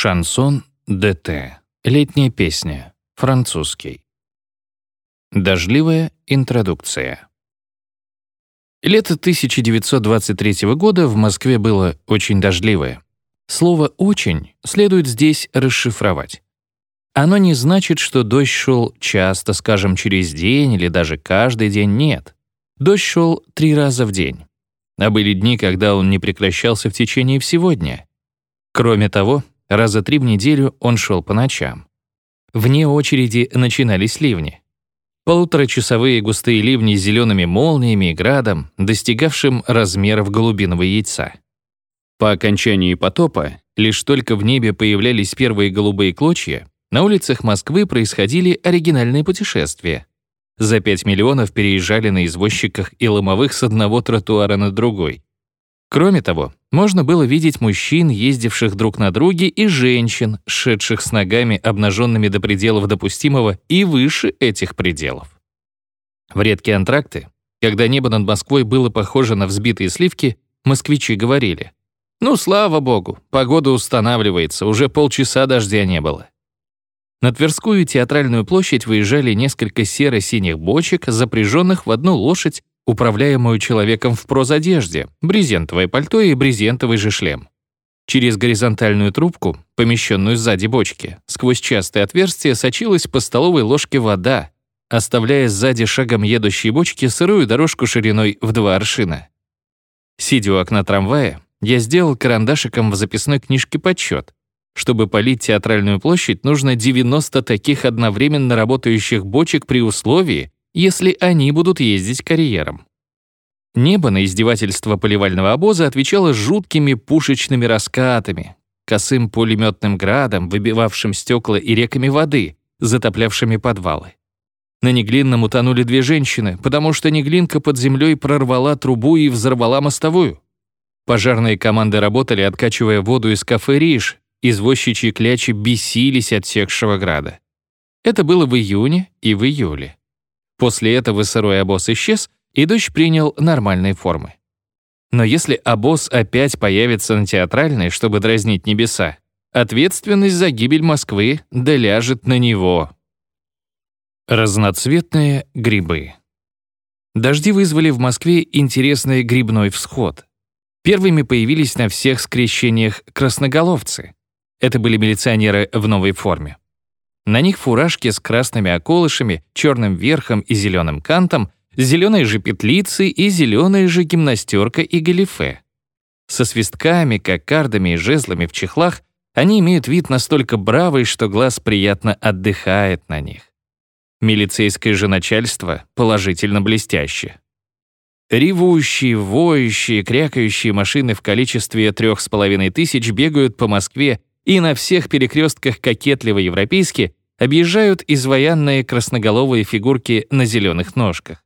Шансон ДТ. Летняя песня. Французский. Дождливая интродукция. Лето 1923 года в Москве было очень дождливое. Слово «очень» следует здесь расшифровать. Оно не значит, что дождь шел часто, скажем, через день или даже каждый день, нет. Дождь шел три раза в день. А были дни, когда он не прекращался в течение всего дня. Кроме того, раза три в неделю он шел по ночам. Вне очереди начинались ливни. Полуторачасовые густые ливни с зелеными молниями и градом, достигавшим размеров голубиного яйца. По окончании потопа, лишь только в небе появлялись первые голубые клочья, на улицах Москвы происходили оригинальные путешествия. За 5 миллионов переезжали на извозчиках и ломовых с одного тротуара на другой. Кроме того, можно было видеть мужчин, ездивших друг на друге, и женщин, шедших с ногами, обнаженными до пределов допустимого и выше этих пределов. В редкие антракты, когда небо над Москвой было похоже на взбитые сливки, москвичи говорили, «Ну, слава богу, погода устанавливается, уже полчаса дождя не было». На Тверскую театральную площадь выезжали несколько серо-синих бочек, запряженных в одну лошадь, управляемую человеком в прозодежде, брезентовое пальто и брезентовый же шлем. Через горизонтальную трубку, помещенную сзади бочки, сквозь частые отверстия сочилась по столовой ложке вода, оставляя сзади шагом едущей бочки сырую дорожку шириной в два аршина. Сидя у окна трамвая, я сделал карандашиком в записной книжке подсчет, чтобы полить театральную площадь, нужно 90 таких одновременно работающих бочек при условии, если они будут ездить карьером. Небо на издевательство поливального обоза отвечало жуткими пушечными раскатами, косым пулеметным градом, выбивавшим стекла и реками воды, затоплявшими подвалы. На Неглинном утонули две женщины, потому что Неглинка под землей прорвала трубу и взорвала мостовую. Пожарные команды работали, откачивая воду из кафе «Риш», извозчичьи клячи бесились от секшего града. Это было в июне и в июле. После этого сырой обоз исчез, и дождь принял нормальные формы. Но если обоз опять появится на театральной, чтобы дразнить небеса, ответственность за гибель Москвы доляжет на него. Разноцветные грибы. Дожди вызвали в Москве интересный грибной всход. Первыми появились на всех скрещениях красноголовцы. Это были милиционеры в новой форме. На них фуражки с красными околышами, черным верхом и зеленым кантом, зеленые же петлицы и зеленая же гимнастерка и галифе. Со свистками, кокардами и жезлами в чехлах они имеют вид настолько бравый, что глаз приятно отдыхает на них. Милицейское же начальство положительно блестяще. Ревущие, воющие, крякающие машины в количестве трех с половиной тысяч бегают по Москве и на всех перекрестках кокетливо-европейски объезжают изваянные красноголовые фигурки на зеленых ножках.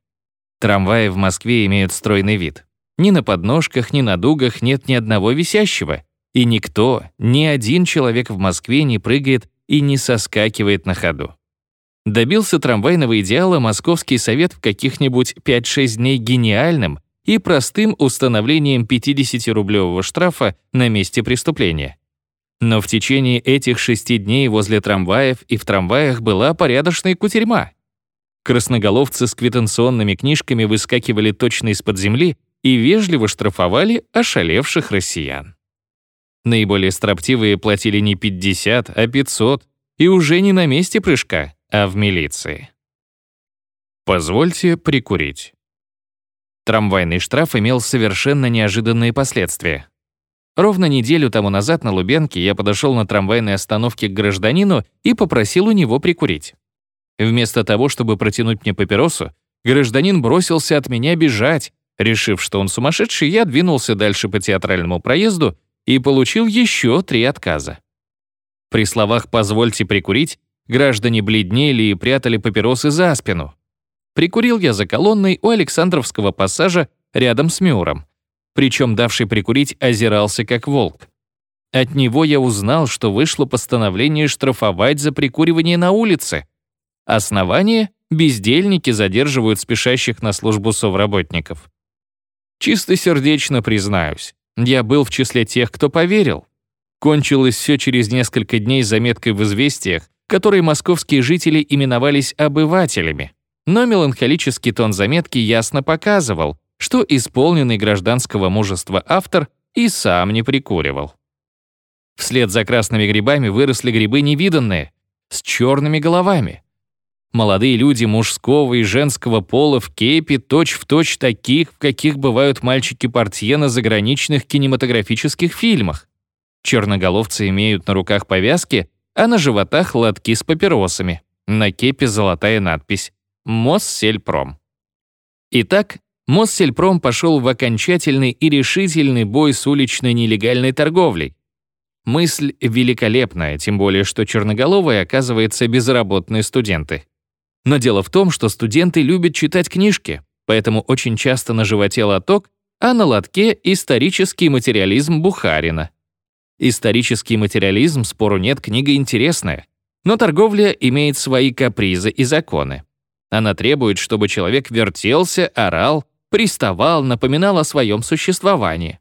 Трамваи в Москве имеют стройный вид. Ни на подножках, ни на дугах нет ни одного висящего, и никто, ни один человек в Москве не прыгает и не соскакивает на ходу. Добился трамвайного идеала Московский совет в каких-нибудь 5-6 дней гениальным и простым установлением 50-рублевого штрафа на месте преступления. Но в течение этих шести дней возле трамваев и в трамваях была порядочная кутерьма. Красноголовцы с квитанционными книжками выскакивали точно из-под земли и вежливо штрафовали ошалевших россиян. Наиболее строптивые платили не 50, а 500, и уже не на месте прыжка, а в милиции. Позвольте прикурить. Трамвайный штраф имел совершенно неожиданные последствия. Ровно неделю тому назад на Лубенке я подошел на трамвайной остановке к гражданину и попросил у него прикурить. Вместо того, чтобы протянуть мне папиросу, гражданин бросился от меня бежать. Решив, что он сумасшедший, я двинулся дальше по театральному проезду и получил еще три отказа. При словах «позвольте прикурить» граждане бледнели и прятали папиросы за спину. Прикурил я за колонной у Александровского пассажа рядом с Мюром, причем давший прикурить озирался как волк. От него я узнал, что вышло постановление штрафовать за прикуривание на улице. Основание — бездельники задерживают спешащих на службу совработников. Чистосердечно признаюсь, я был в числе тех, кто поверил. Кончилось все через несколько дней заметкой в «Известиях», которые московские жители именовались «обывателями». Но меланхолический тон заметки ясно показывал, что исполненный гражданского мужества автор и сам не прикуривал. Вслед за красными грибами выросли грибы невиданные, с черными головами. Молодые люди мужского и женского пола в кепи точь-в-точь точь таких, в каких бывают мальчики-портье на заграничных кинематографических фильмах. Черноголовцы имеют на руках повязки, а на животах лотки с папиросами. На кепе золотая надпись «Моссельпром». Итак, Моссельпром пошел в окончательный и решительный бой с уличной нелегальной торговлей. Мысль великолепная, тем более что черноголовые, оказывается, безработные студенты. Но дело в том, что студенты любят читать книжки, поэтому очень часто на животе лоток, а на лотке исторический материализм Бухарина. Исторический материализм, спору нет, книга интересная. Но торговля имеет свои капризы и законы. Она требует, чтобы человек вертелся, орал, приставал, напоминал о своем существовании.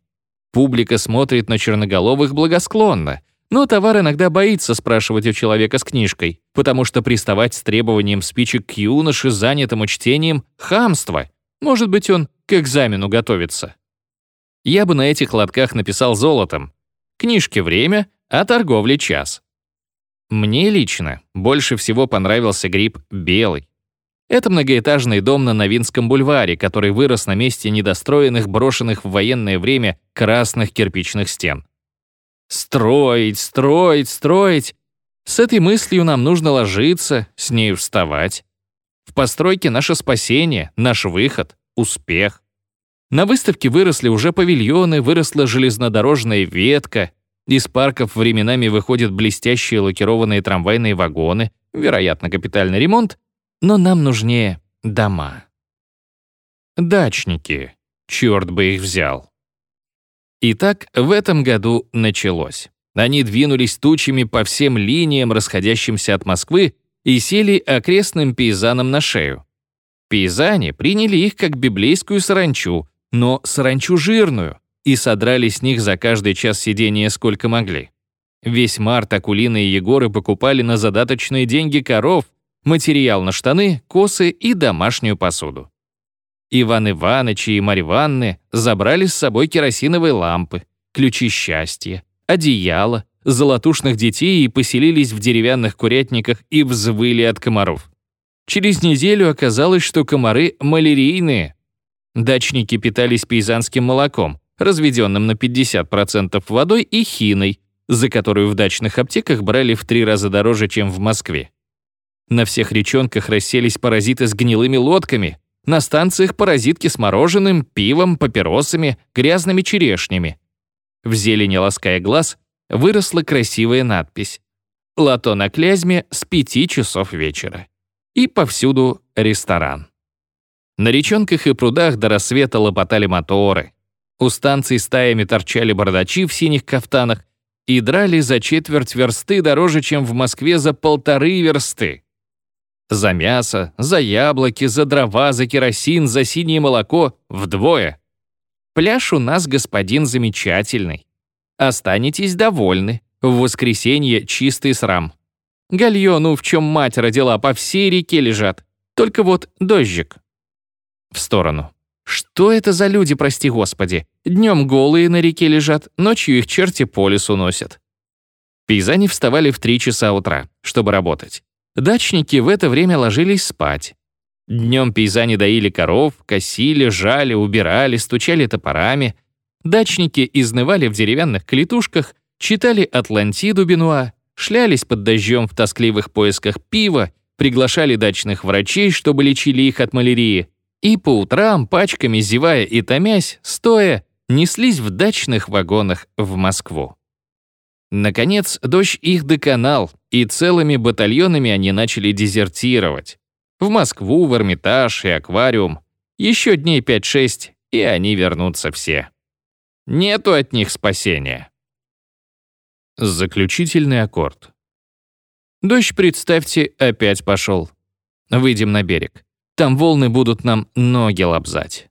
Публика смотрит на черноголовых благосклонно, но товар иногда боится спрашивать у человека с книжкой, потому что приставать с требованием спичек к юноше, занятому чтением — хамство. Может быть, он к экзамену готовится. Я бы на этих лотках написал золотом. Книжки время, а торговли час. Мне лично больше всего понравился гриб белый. Это многоэтажный дом на Новинском бульваре, который вырос на месте недостроенных, брошенных в военное время красных кирпичных стен. Строить, строить, строить. С этой мыслью нам нужно ложиться, с ней вставать. В постройке наше спасение, наш выход, успех. На выставке выросли уже павильоны, выросла железнодорожная ветка, из парков временами выходят блестящие лакированные трамвайные вагоны, вероятно, капитальный ремонт, но нам нужнее дома. Дачники. Черт бы их взял. Итак, в этом году началось. Они двинулись тучами по всем линиям, расходящимся от Москвы, и сели окрестным пейзанам на шею. Пейзане приняли их как библейскую саранчу, но саранчу жирную, и содрали с них за каждый час сидения сколько могли. Весь март Акулина и Егоры покупали на задаточные деньги коров, материал на штаны, косы и домашнюю посуду. Иван Иваныч и Марья Ивановны забрали с собой керосиновые лампы, ключи счастья, одеяло, золотушных детей и поселились в деревянных курятниках и взвыли от комаров. Через неделю оказалось, что комары малярийные. Дачники питались пейзанским молоком, разведенным на 50% водой и хиной, за которую в дачных аптеках брали в три раза дороже, чем в Москве. На всех речонках расселись паразиты с гнилыми лодками, на станциях паразитки с мороженым, пивом, папиросами, грязными черешнями. В зелени лаская глаз выросла красивая надпись «Лото на Клязьме с пяти часов вечера». И повсюду ресторан. На речонках и прудах до рассвета лопотали моторы. У станций стаями торчали бардачи в синих кафтанах и драли за четверть версты дороже, чем в Москве за полторы версты. За мясо, за яблоки, за дрова, за керосин, за синее молоко вдвое. Пляж у нас, господин, замечательный. Останетесь довольны. В воскресенье чистый срам. Гальону, в чем мать родила, по всей реке лежат. Только вот дождик. В сторону. Что это за люди, прости господи? Днем голые на реке лежат, ночью их черти по лесу носят. Пейзани вставали в три часа утра, чтобы работать. Дачники в это время ложились спать. Днем пейзани доили коров, косили, жали, убирали, стучали топорами. Дачники изнывали в деревянных клетушках, читали «Атлантиду» Бенуа, шлялись под дождем в тоскливых поисках пива, приглашали дачных врачей, чтобы лечили их от малярии, и по утрам, пачками зевая и томясь, стоя, неслись в дачных вагонах в Москву. Наконец, дождь их доконал, и целыми батальонами они начали дезертировать. В Москву, в Эрмитаж и аквариум. Еще дней 5-6, и они вернутся все. Нету от них спасения. Заключительный аккорд. Дождь, представьте, опять пошел. Выйдем на берег. Там волны будут нам ноги лобзать.